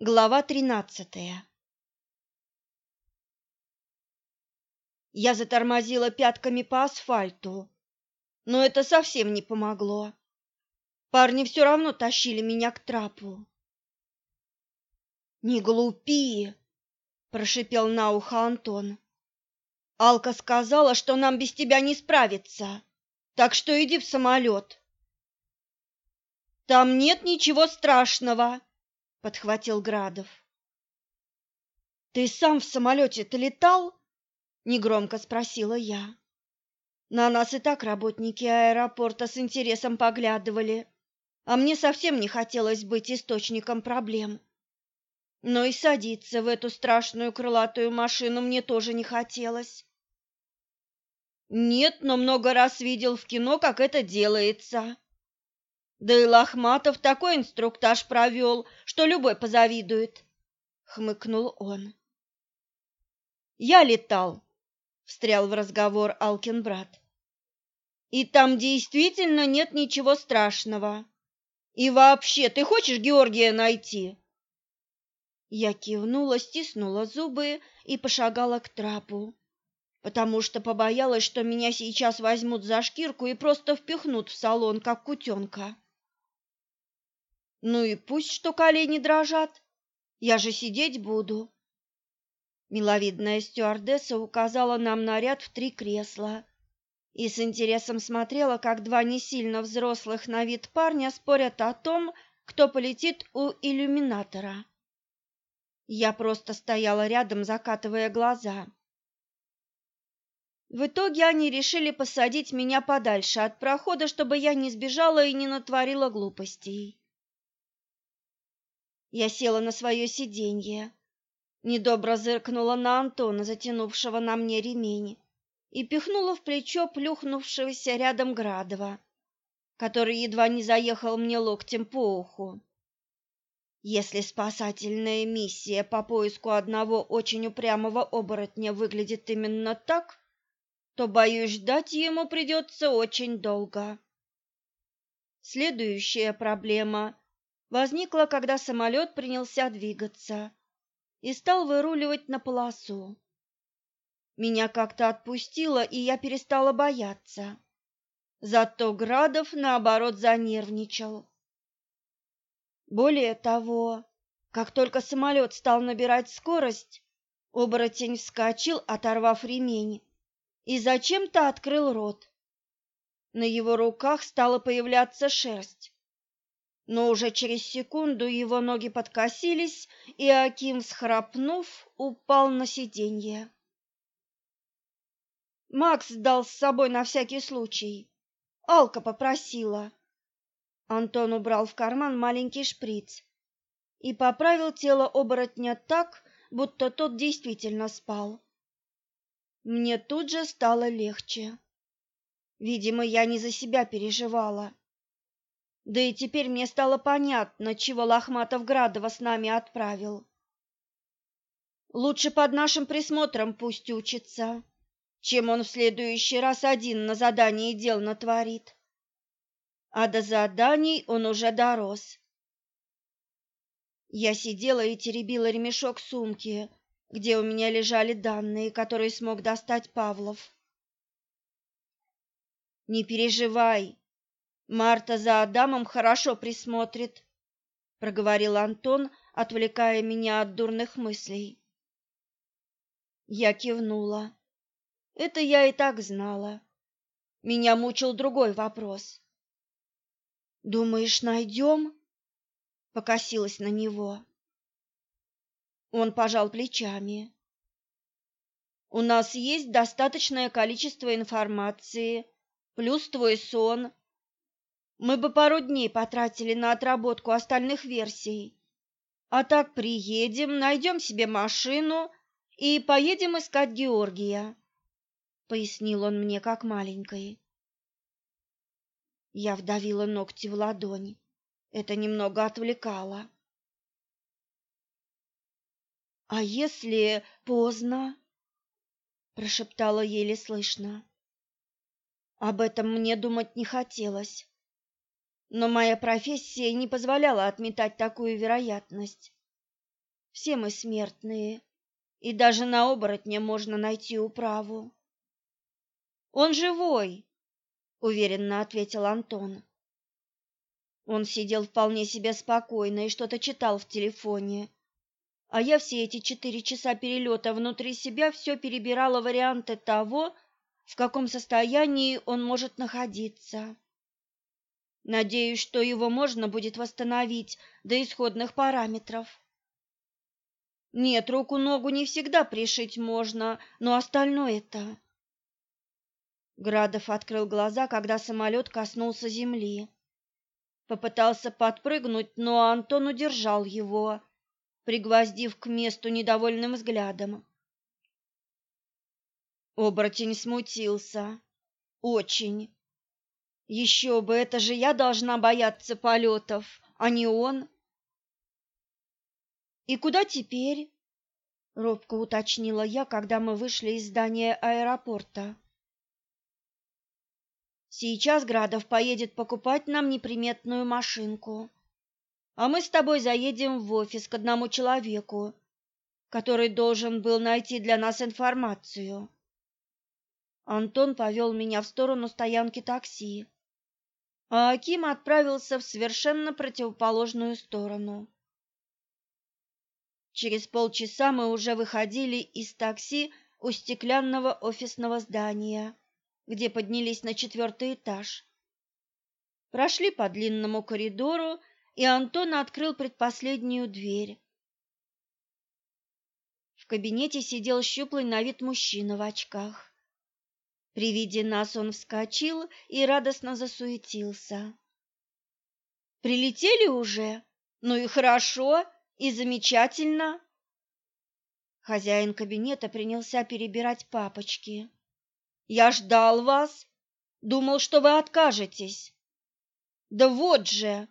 Глава тринадцатая Я затормозила пятками по асфальту, но это совсем не помогло. Парни все равно тащили меня к трапу. «Не глупи!» – прошипел на ухо Антон. «Алка сказала, что нам без тебя не справиться, так что иди в самолет». «Там нет ничего страшного!» — подхватил Градов. «Ты сам в самолете-то летал?» — негромко спросила я. На нас и так работники аэропорта с интересом поглядывали, а мне совсем не хотелось быть источником проблем. Но и садиться в эту страшную крылатую машину мне тоже не хотелось. Нет, но много раз видел в кино, как это делается. Да и Лохматов такой инструктаж провел, что любой позавидует, хмыкнул он. Я летал, встрял в разговор Алкин брат. И там действительно нет ничего страшного. И вообще, ты хочешь Георгия найти? Я кивнула, стиснула зубы и пошагала к трапу, потому что побоялась, что меня сейчас возьмут за шкирку и просто впихнут в салон, как кутенка. Ну и пусть что колени дрожат, я же сидеть буду. Миловидная стюардесса указала нам на ряд в три кресла и с интересом смотрела, как два не сильно взрослых на вид парня спорят о том, кто полетит у иллюминатора. Я просто стояла рядом, закатывая глаза. В итоге они решили посадить меня подальше от прохода, чтобы я не сбежала и не натворила глупостей. Я села на свое сиденье, недобро зыркнула на Антона, затянувшего на мне ремень, и пихнула в плечо плюхнувшегося рядом Градова, который едва не заехал мне локтем по уху. Если спасательная миссия по поиску одного очень упрямого оборотня выглядит именно так, то, боюсь, ждать ему придется очень долго. Следующая проблема возникла, когда самолет принялся двигаться и стал выруливать на полосу. Меня как-то отпустило, и я перестала бояться. Зато Градов, наоборот, занервничал. Более того, как только самолет стал набирать скорость, оборотень вскочил, оторвав ремень, и зачем-то открыл рот. На его руках стала появляться шерсть но уже через секунду его ноги подкосились, и Аким, схрапнув, упал на сиденье. Макс дал с собой на всякий случай. Алка попросила. Антон убрал в карман маленький шприц и поправил тело оборотня так, будто тот действительно спал. Мне тут же стало легче. Видимо, я не за себя переживала. Да и теперь мне стало понятно, чего Лохматов Градова с нами отправил. Лучше под нашим присмотром пусть учится, чем он в следующий раз один на задании дел натворит. А до заданий он уже дорос. Я сидела и теребила ремешок сумки, где у меня лежали данные, которые смог достать Павлов. «Не переживай», Марта за Адамом хорошо присмотрит, проговорил Антон, отвлекая меня от дурных мыслей. Я кивнула. Это я и так знала. Меня мучил другой вопрос. Думаешь, найдем?» Покосилась на него. Он пожал плечами. У нас есть достаточное количество информации, плюс твой сон мы бы пару дней потратили на отработку остальных версий. А так приедем, найдем себе машину и поедем искать Георгия, пояснил он мне как маленькой. Я вдавила ногти в ладонь. Это немного отвлекало. А если поздно? прошептала еле слышно. Об этом мне думать не хотелось но моя профессия не позволяла отметать такую вероятность. Все мы смертные, и даже на оборотня можно найти управу. Он живой, уверенно ответил Антон. Он сидел вполне себе спокойно и что-то читал в телефоне. А я все эти четыре часа перелета внутри себя все перебирала варианты того, в каком состоянии он может находиться. Надеюсь, что его можно будет восстановить до исходных параметров. Нет, руку-ногу не всегда пришить можно, но остальное-то... Градов открыл глаза, когда самолет коснулся земли. Попытался подпрыгнуть, но Антон удержал его, пригвоздив к месту недовольным взглядом. Оборотень смутился. Очень. Еще бы, это же я должна бояться полетов, а не он. И куда теперь? Робко уточнила я, когда мы вышли из здания аэропорта. Сейчас Градов поедет покупать нам неприметную машинку, а мы с тобой заедем в офис к одному человеку, который должен был найти для нас информацию. Антон повел меня в сторону стоянки такси а Аким отправился в совершенно противоположную сторону. Через полчаса мы уже выходили из такси у стеклянного офисного здания, где поднялись на четвертый этаж. Прошли по длинному коридору, и Антон открыл предпоследнюю дверь. В кабинете сидел щуплый на вид мужчина в очках. При виде нас он вскочил и радостно засуетился. Прилетели уже? Ну и хорошо, и замечательно. Хозяин кабинета принялся перебирать папочки. Я ждал вас, думал, что вы откажетесь. Да вот же.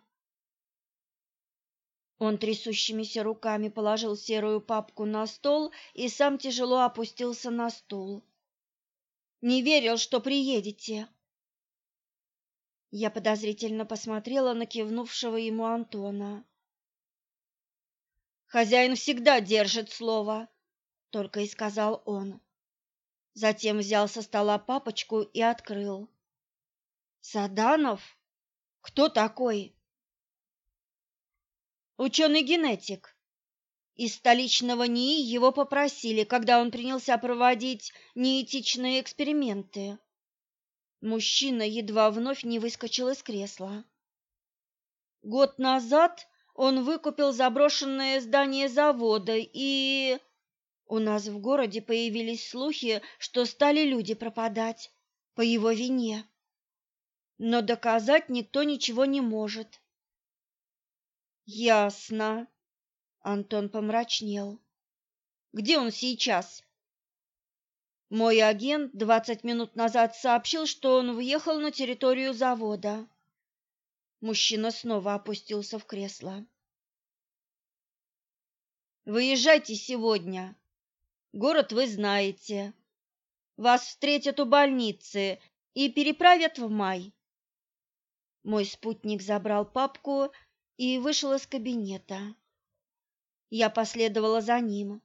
Он трясущимися руками положил серую папку на стол и сам тяжело опустился на стул. Не верил, что приедете. Я подозрительно посмотрела на кивнувшего ему Антона. Хозяин всегда держит слово, только и сказал он. Затем взял со стола папочку и открыл. Саданов? Кто такой? Ученый-генетик. Из столичного НИИ его попросили, когда он принялся проводить неэтичные эксперименты. Мужчина едва вновь не выскочил из кресла. Год назад он выкупил заброшенное здание завода, и у нас в городе появились слухи, что стали люди пропадать по его вине. Но доказать никто ничего не может. Ясно. Антон помрачнел. Где он сейчас? Мой агент двадцать минут назад сообщил, что он въехал на территорию завода. Мужчина снова опустился в кресло. Выезжайте сегодня. Город вы знаете. Вас встретят у больницы и переправят в май. Мой спутник забрал папку и вышел из кабинета. Я последовала за ним.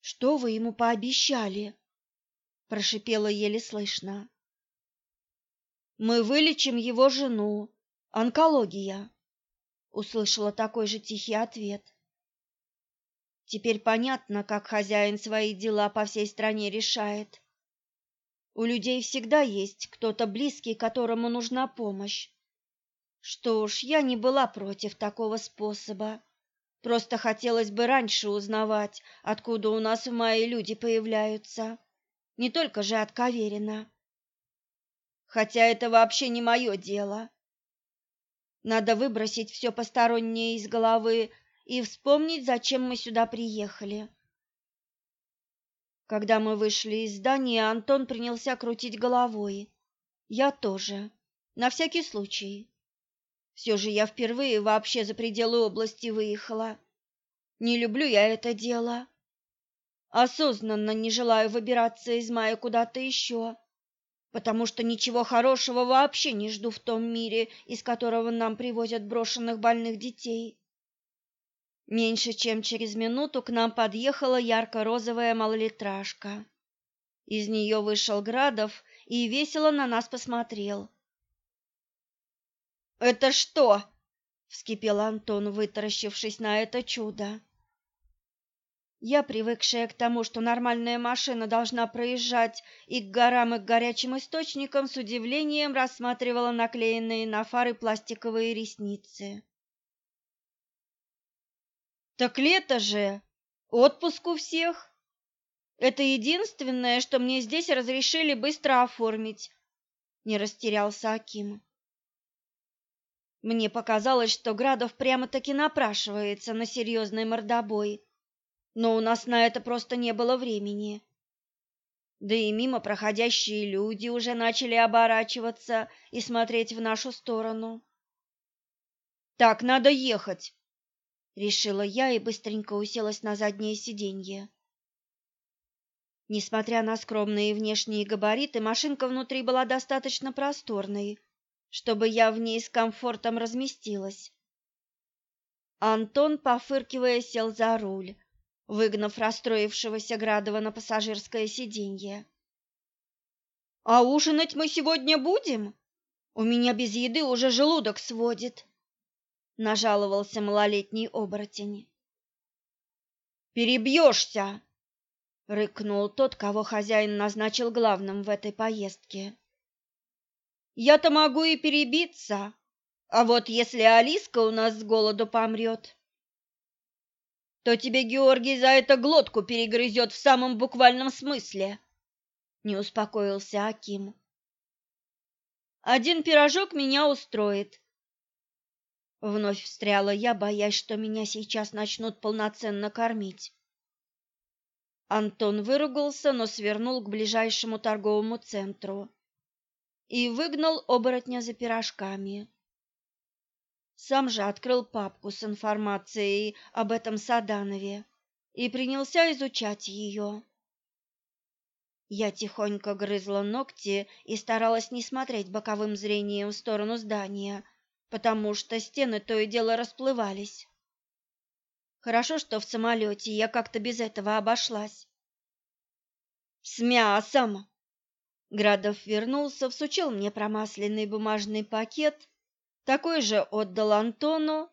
Что вы ему пообещали? прошипела еле слышно. Мы вылечим его жену. Онкология. Услышала такой же тихий ответ. Теперь понятно, как хозяин свои дела по всей стране решает. У людей всегда есть кто-то близкий, которому нужна помощь. Что ж, я не была против такого способа. Просто хотелось бы раньше узнавать, откуда у нас в мае люди появляются. Не только же от Каверина. Хотя это вообще не мое дело. Надо выбросить все постороннее из головы и вспомнить, зачем мы сюда приехали. Когда мы вышли из здания, Антон принялся крутить головой. Я тоже, на всякий случай. Все же я впервые вообще за пределы области выехала. Не люблю я это дело. Осознанно не желаю выбираться из мая куда-то еще, потому что ничего хорошего вообще не жду в том мире, из которого нам привозят брошенных больных детей. Меньше чем через минуту к нам подъехала ярко-розовая малолитражка. Из нее вышел Градов и весело на нас посмотрел. «Это что?» — вскипел Антон, вытаращившись на это чудо. Я, привыкшая к тому, что нормальная машина должна проезжать и к горам, и к горячим источникам, с удивлением рассматривала наклеенные на фары пластиковые ресницы. Так лето же, отпуск у всех. Это единственное, что мне здесь разрешили быстро оформить. Не растерялся Аким. Мне показалось, что Градов прямо-таки напрашивается на серьезный мордобой но у нас на это просто не было времени. Да и мимо проходящие люди уже начали оборачиваться и смотреть в нашу сторону. Так надо ехать, решила я и быстренько уселась на заднее сиденье. Несмотря на скромные внешние габариты, машинка внутри была достаточно просторной, чтобы я в ней с комфортом разместилась. Антон, пофыркивая, сел за руль, выгнав расстроившегося Градова на пассажирское сиденье. «А ужинать мы сегодня будем? У меня без еды уже желудок сводит», — нажаловался малолетний оборотень. «Перебьешься!» — рыкнул тот, кого хозяин назначил главным в этой поездке. «Я-то могу и перебиться, а вот если Алиска у нас с голоду помрет, то тебе Георгий за это глотку перегрызет в самом буквальном смысле, не успокоился Аким. Один пирожок меня устроит. Вновь встряла я, боясь, что меня сейчас начнут полноценно кормить. Антон выругался, но свернул к ближайшему торговому центру и выгнал оборотня за пирожками. Сам же открыл папку с информацией об этом Саданове и принялся изучать ее. Я тихонько грызла ногти и старалась не смотреть боковым зрением в сторону здания, потому что стены то и дело расплывались. Хорошо, что в самолете я как-то без этого обошлась. «С мясом!» Градов вернулся, всучил мне промасленный бумажный пакет такой же отдал Антону,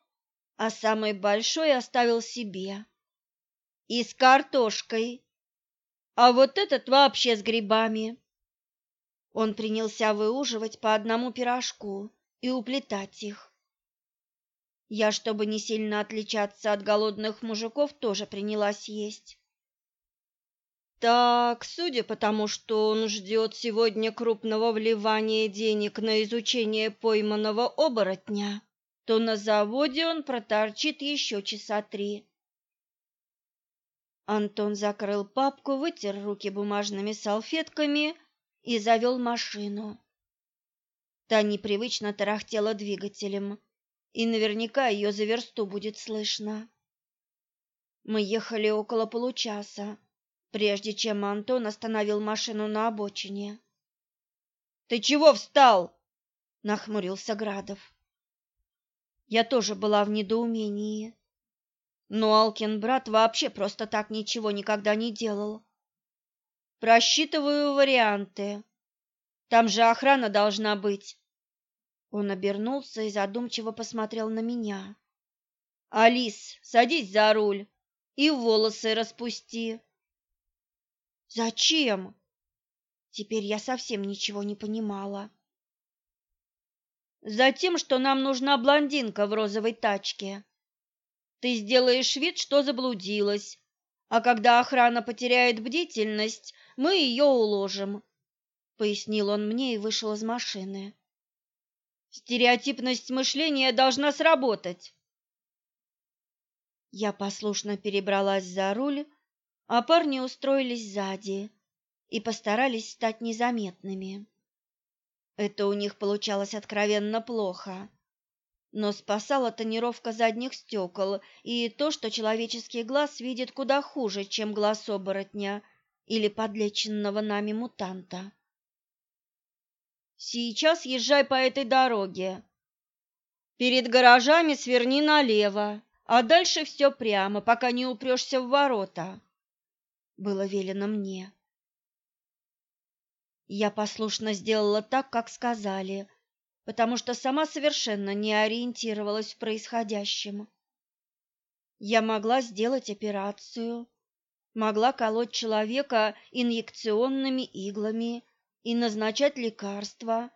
а самый большой оставил себе. И с картошкой. А вот этот вообще с грибами. Он принялся выуживать по одному пирожку и уплетать их. Я, чтобы не сильно отличаться от голодных мужиков, тоже принялась есть. Так, судя по тому, что он ждет сегодня крупного вливания денег на изучение пойманного оборотня, то на заводе он проторчит еще часа три. Антон закрыл папку, вытер руки бумажными салфетками и завел машину. Та непривычно тарахтела двигателем, и наверняка ее за версту будет слышно. Мы ехали около получаса прежде чем Антон остановил машину на обочине. Ты чего встал? нахмурился Градов. Я тоже была в недоумении. Но Алкин брат вообще просто так ничего никогда не делал. Просчитываю варианты. Там же охрана должна быть. Он обернулся и задумчиво посмотрел на меня. Алис, садись за руль и волосы распусти. Зачем? Теперь я совсем ничего не понимала. Затем, что нам нужна блондинка в розовой тачке. Ты сделаешь вид, что заблудилась, а когда охрана потеряет бдительность, мы ее уложим, пояснил он мне и вышел из машины. Стереотипность мышления должна сработать. Я послушно перебралась за руль а парни устроились сзади и постарались стать незаметными. Это у них получалось откровенно плохо. Но спасала тонировка задних стекол и то, что человеческий глаз видит куда хуже, чем глаз оборотня или подлеченного нами мутанта. Сейчас езжай по этой дороге. Перед гаражами сверни налево, а дальше все прямо, пока не упрешься в ворота. Было велено мне. Я послушно сделала так, как сказали, потому что сама совершенно не ориентировалась в происходящем. Я могла сделать операцию, могла колоть человека инъекционными иглами и назначать лекарства,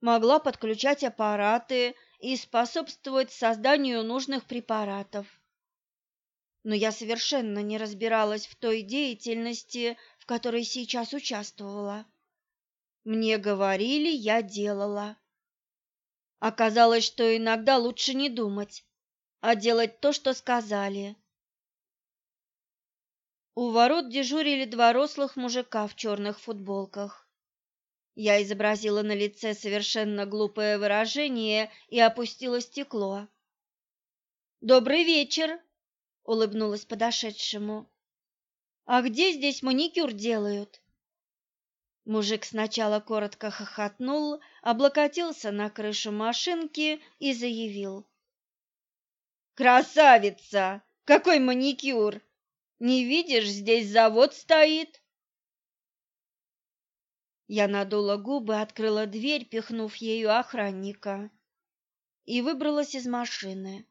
могла подключать аппараты и способствовать созданию нужных препаратов. Но я совершенно не разбиралась в той деятельности, в которой сейчас участвовала. Мне говорили, я делала. Оказалось, что иногда лучше не думать, а делать то, что сказали. У ворот дежурили два рослых мужика в черных футболках. Я изобразила на лице совершенно глупое выражение и опустила стекло. «Добрый вечер!» — улыбнулась подошедшему. «А где здесь маникюр делают?» Мужик сначала коротко хохотнул, облокотился на крышу машинки и заявил. «Красавица! Какой маникюр! Не видишь, здесь завод стоит!» Я надула губы, открыла дверь, пихнув ею охранника, и выбралась из машины.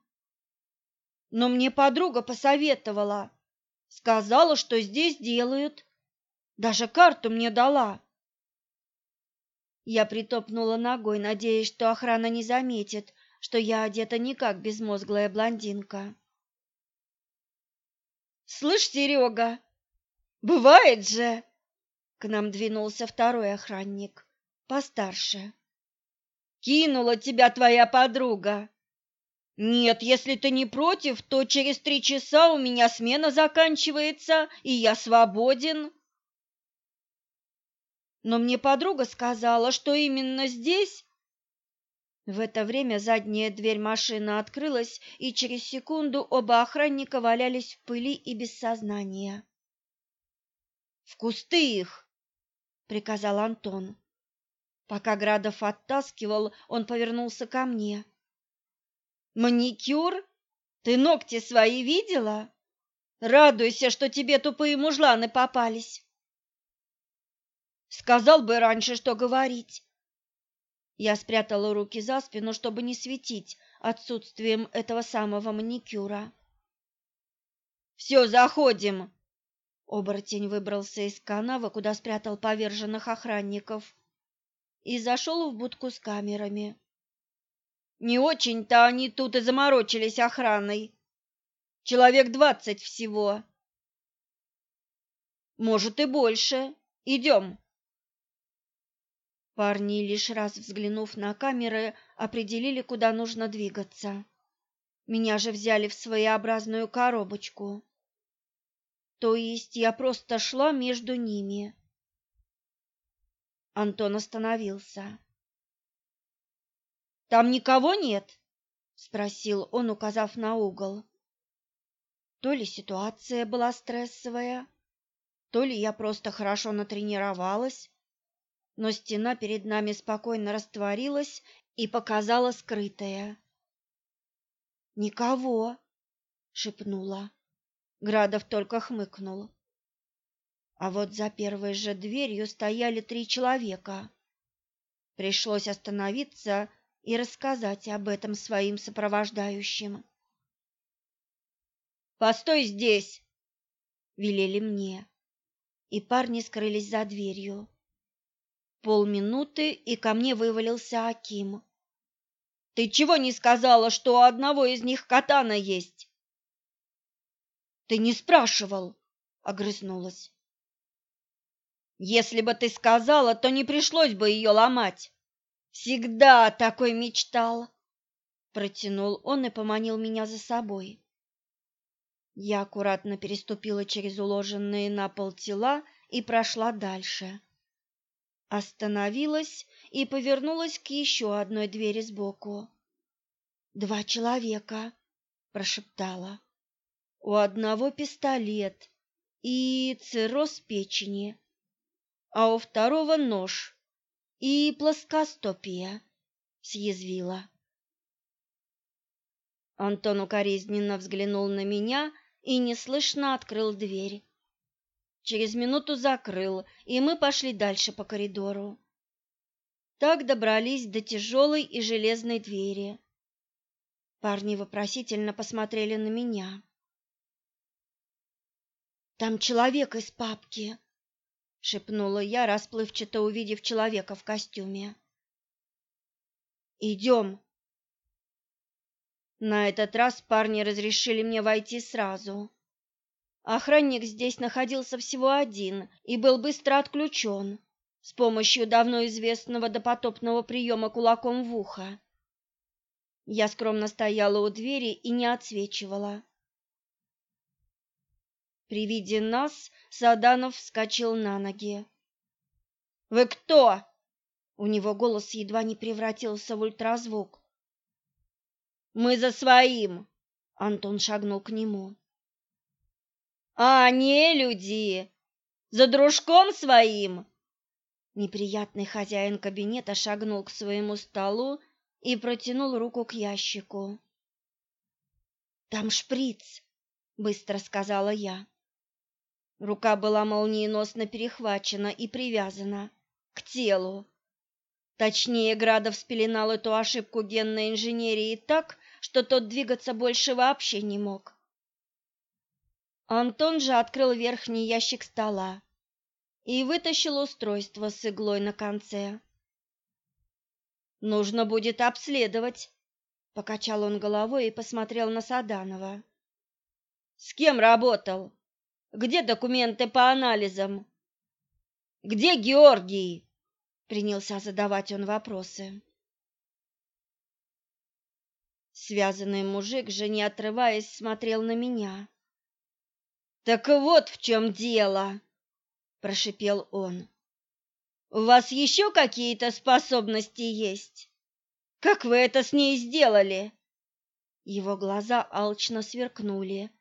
Но мне подруга посоветовала, сказала, что здесь делают, даже карту мне дала. Я притопнула ногой, надеясь, что охрана не заметит, что я одета не как безмозглая блондинка. «Слышь, Серега, бывает же!» К нам двинулся второй охранник, постарше. «Кинула тебя твоя подруга!» «Нет, если ты не против, то через три часа у меня смена заканчивается, и я свободен!» но мне подруга сказала, что именно здесь... В это время задняя дверь машины открылась, и через секунду оба охранника валялись в пыли и без сознания. «В кусты их!» — приказал Антон. Пока Градов оттаскивал, он повернулся ко мне. «Маникюр? Ты ногти свои видела? Радуйся, что тебе тупые мужланы попались!» Сказал бы раньше, что говорить. Я спрятала руки за спину, чтобы не светить отсутствием этого самого маникюра. «Все, заходим!» Оборотень выбрался из канавы, куда спрятал поверженных охранников, и зашел в будку с камерами. Не очень-то они тут и заморочились охраной. Человек двадцать всего. Может, и больше. Идем. Парни, лишь раз взглянув на камеры, определили, куда нужно двигаться. Меня же взяли в своеобразную коробочку. То есть я просто шла между ними. Антон остановился. «Там никого нет?» — спросил он, указав на угол. То ли ситуация была стрессовая, то ли я просто хорошо натренировалась, но стена перед нами спокойно растворилась и показала скрытое. «Никого!» — шепнула. Градов только хмыкнул. А вот за первой же дверью стояли три человека. Пришлось остановиться и рассказать об этом своим сопровождающим. «Постой здесь!» — велели мне, и парни скрылись за дверью. Полминуты, и ко мне вывалился Аким. «Ты чего не сказала, что у одного из них катана есть?» «Ты не спрашивал», — огрызнулась. «Если бы ты сказала, то не пришлось бы ее ломать. Всегда такой мечтал!» Протянул он и поманил меня за собой. Я аккуратно переступила через уложенные на пол тела и прошла дальше остановилась и повернулась к еще одной двери сбоку. «Два человека», — прошептала. «У одного пистолет и цирроз печени, а у второго нож и плоскостопие», — съязвила. Антон укоризненно взглянул на меня и неслышно открыл дверь. Через минуту закрыл, и мы пошли дальше по коридору. Так добрались до тяжелой и железной двери. Парни вопросительно посмотрели на меня. Там человек из папки, шепнула я, расплывчато увидев человека в костюме. «Идем!» На этот раз парни разрешили мне войти сразу. Охранник здесь находился всего один и был быстро отключен с помощью давно известного допотопного приема кулаком в ухо. Я скромно стояла у двери и не отсвечивала. При виде нас Саданов вскочил на ноги. «Вы кто?» У него голос едва не превратился в ультразвук. «Мы за своим!» Антон шагнул к нему. «А, не люди! За дружком своим!» Неприятный хозяин кабинета шагнул к своему столу и протянул руку к ящику. «Там шприц!» — быстро сказала я. Рука была молниеносно перехвачена и привязана к телу. Точнее, Градов спеленал эту ошибку генной инженерии так, что тот двигаться больше вообще не мог. Антон же открыл верхний ящик стола и вытащил устройство с иглой на конце. «Нужно будет обследовать», — покачал он головой и посмотрел на Саданова. «С кем работал?» Где документы по анализам? Где Георгий? Принялся задавать он вопросы. Связанный мужик же, не отрываясь, смотрел на меня. Так вот в чем дело, прошипел он. У вас еще какие-то способности есть? Как вы это с ней сделали? Его глаза алчно сверкнули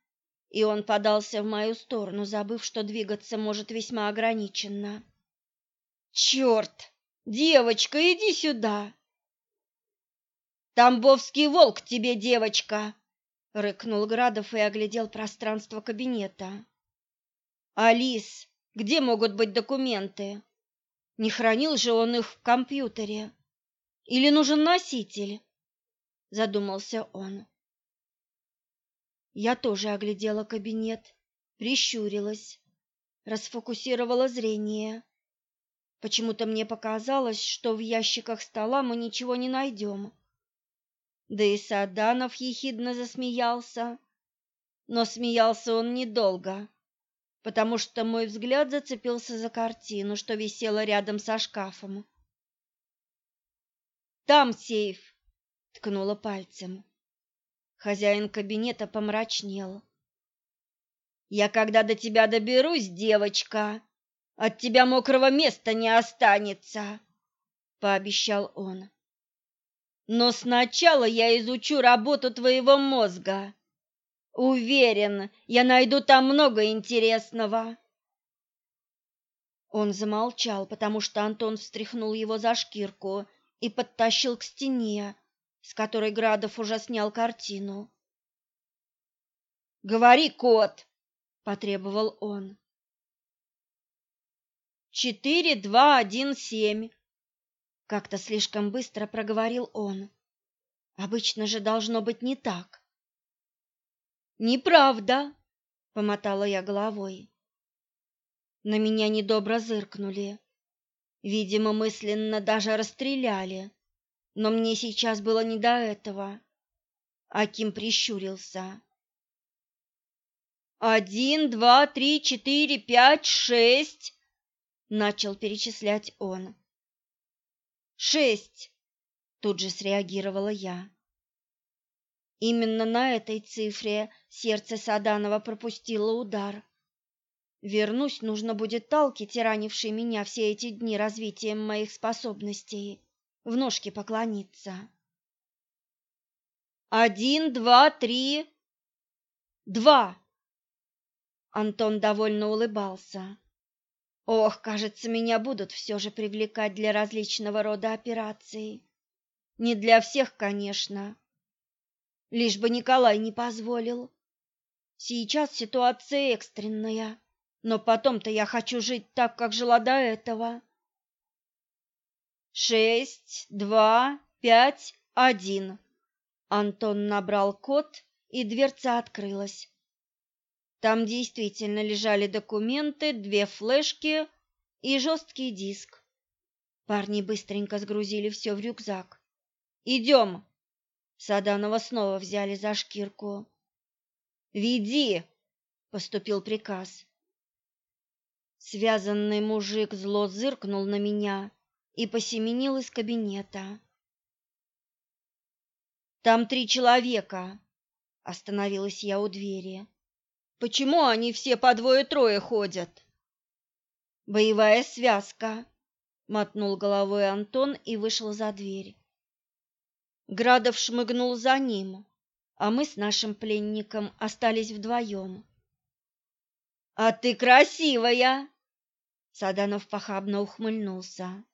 и он подался в мою сторону, забыв, что двигаться может весьма ограниченно. «Черт! Девочка, иди сюда!» «Тамбовский волк тебе, девочка!» — рыкнул Градов и оглядел пространство кабинета. «Алис, где могут быть документы? Не хранил же он их в компьютере? Или нужен носитель?» — задумался он. Я тоже оглядела кабинет, прищурилась, расфокусировала зрение. Почему-то мне показалось, что в ящиках стола мы ничего не найдем. Да и Саданов ехидно засмеялся, но смеялся он недолго, потому что мой взгляд зацепился за картину, что висела рядом со шкафом. «Там сейф!» — ткнула пальцем. Хозяин кабинета помрачнел. Я когда до тебя доберусь, девочка, от тебя мокрого места не останется, пообещал он. Но сначала я изучу работу твоего мозга. Уверен, я найду там много интересного. Он замолчал, потому что Антон встряхнул его за шкирку и подтащил к стене, с которой Градов уже снял картину. «Говори, кот!» — потребовал он. «Четыре, два, один, семь!» — как-то слишком быстро проговорил он. «Обычно же должно быть не так». «Неправда!» — помотала я головой. На меня недобро зыркнули. Видимо, мысленно даже расстреляли. Но мне сейчас было не до этого. Аким прищурился. «Один, два, три, четыре, пять, шесть!» Начал перечислять он. «Шесть!» Тут же среагировала я. Именно на этой цифре сердце Саданова пропустило удар. Вернусь, нужно будет Талке, тиранившей меня все эти дни развитием моих способностей, в ножки поклониться. Один, два, три, два. Антон довольно улыбался. Ох, кажется, меня будут все же привлекать для различного рода операций. Не для всех, конечно. лишь бы Николай не позволил. Сейчас ситуация экстренная, но потом-то я хочу жить так, как жила до этого. Шесть, два, пять, один. Антон набрал код, и дверца открылась. Там действительно лежали документы, две флешки и жесткий диск. Парни быстренько сгрузили все в рюкзак. «Идем!» Саданова снова взяли за шкирку. «Веди!» — поступил приказ. Связанный мужик зло зыркнул на меня и посеменил из кабинета. «Там три человека!» — остановилась я у двери. «Почему они все по двое-трое ходят?» «Боевая связка!» — мотнул головой Антон и вышел за дверь. Градов шмыгнул за ним, а мы с нашим пленником остались вдвоем. «А ты красивая!» Саданов похабно ухмыльнулся.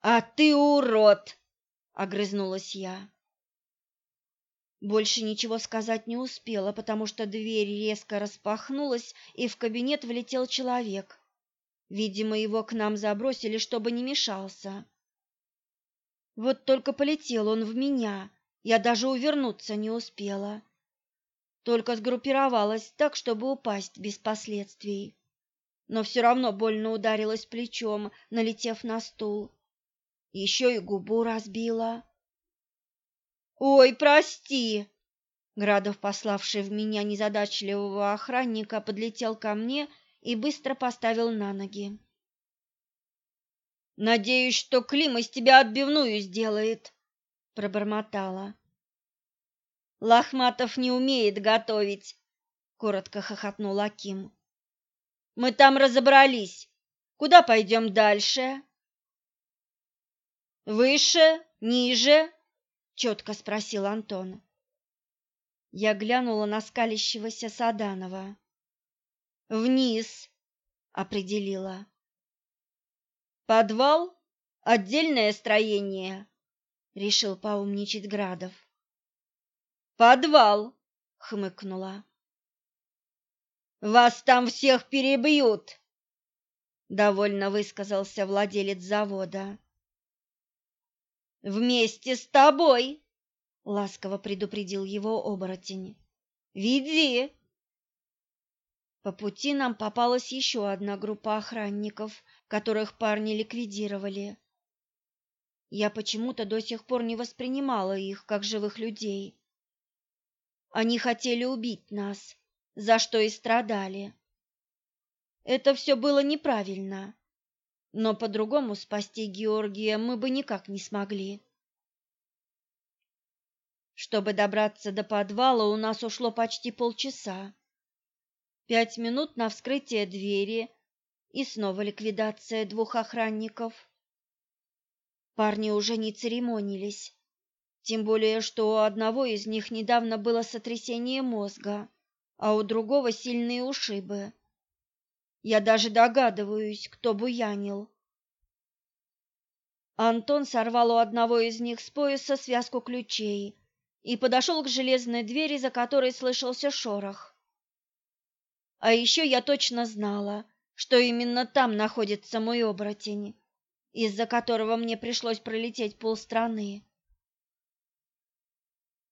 «А ты урод!» — огрызнулась я. Больше ничего сказать не успела, потому что дверь резко распахнулась, и в кабинет влетел человек. Видимо, его к нам забросили, чтобы не мешался. Вот только полетел он в меня, я даже увернуться не успела. Только сгруппировалась так, чтобы упасть без последствий. Но все равно больно ударилась плечом, налетев на стул. Еще и губу разбила. «Ой, прости!» Градов, пославший в меня незадачливого охранника, подлетел ко мне и быстро поставил на ноги. «Надеюсь, что Клим из тебя отбивную сделает», — пробормотала. «Лохматов не умеет готовить», — коротко хохотнул Аким. «Мы там разобрались. Куда пойдем дальше?» «Выше? Ниже?» четко спросил Антон. Я глянула на скалящегося Саданова. Вниз, определила. Подвал отдельное строение, решил поумничать Градов. Подвал, хмыкнула. Вас там всех перебьют, довольно высказался владелец завода. Вместе с тобой, ласково предупредил его оборотень. Веди. По пути нам попалась еще одна группа охранников, которых парни ликвидировали. Я почему-то до сих пор не воспринимала их как живых людей. Они хотели убить нас, за что и страдали. Это все было неправильно но по-другому спасти Георгия мы бы никак не смогли. Чтобы добраться до подвала, у нас ушло почти полчаса. Пять минут на вскрытие двери и снова ликвидация двух охранников. Парни уже не церемонились, тем более что у одного из них недавно было сотрясение мозга, а у другого сильные ушибы. Я даже догадываюсь, кто буянил. Антон сорвал у одного из них с пояса связку ключей и подошел к железной двери, за которой слышался шорох. А еще я точно знала, что именно там находится мой оборотень, из-за которого мне пришлось пролететь полстраны.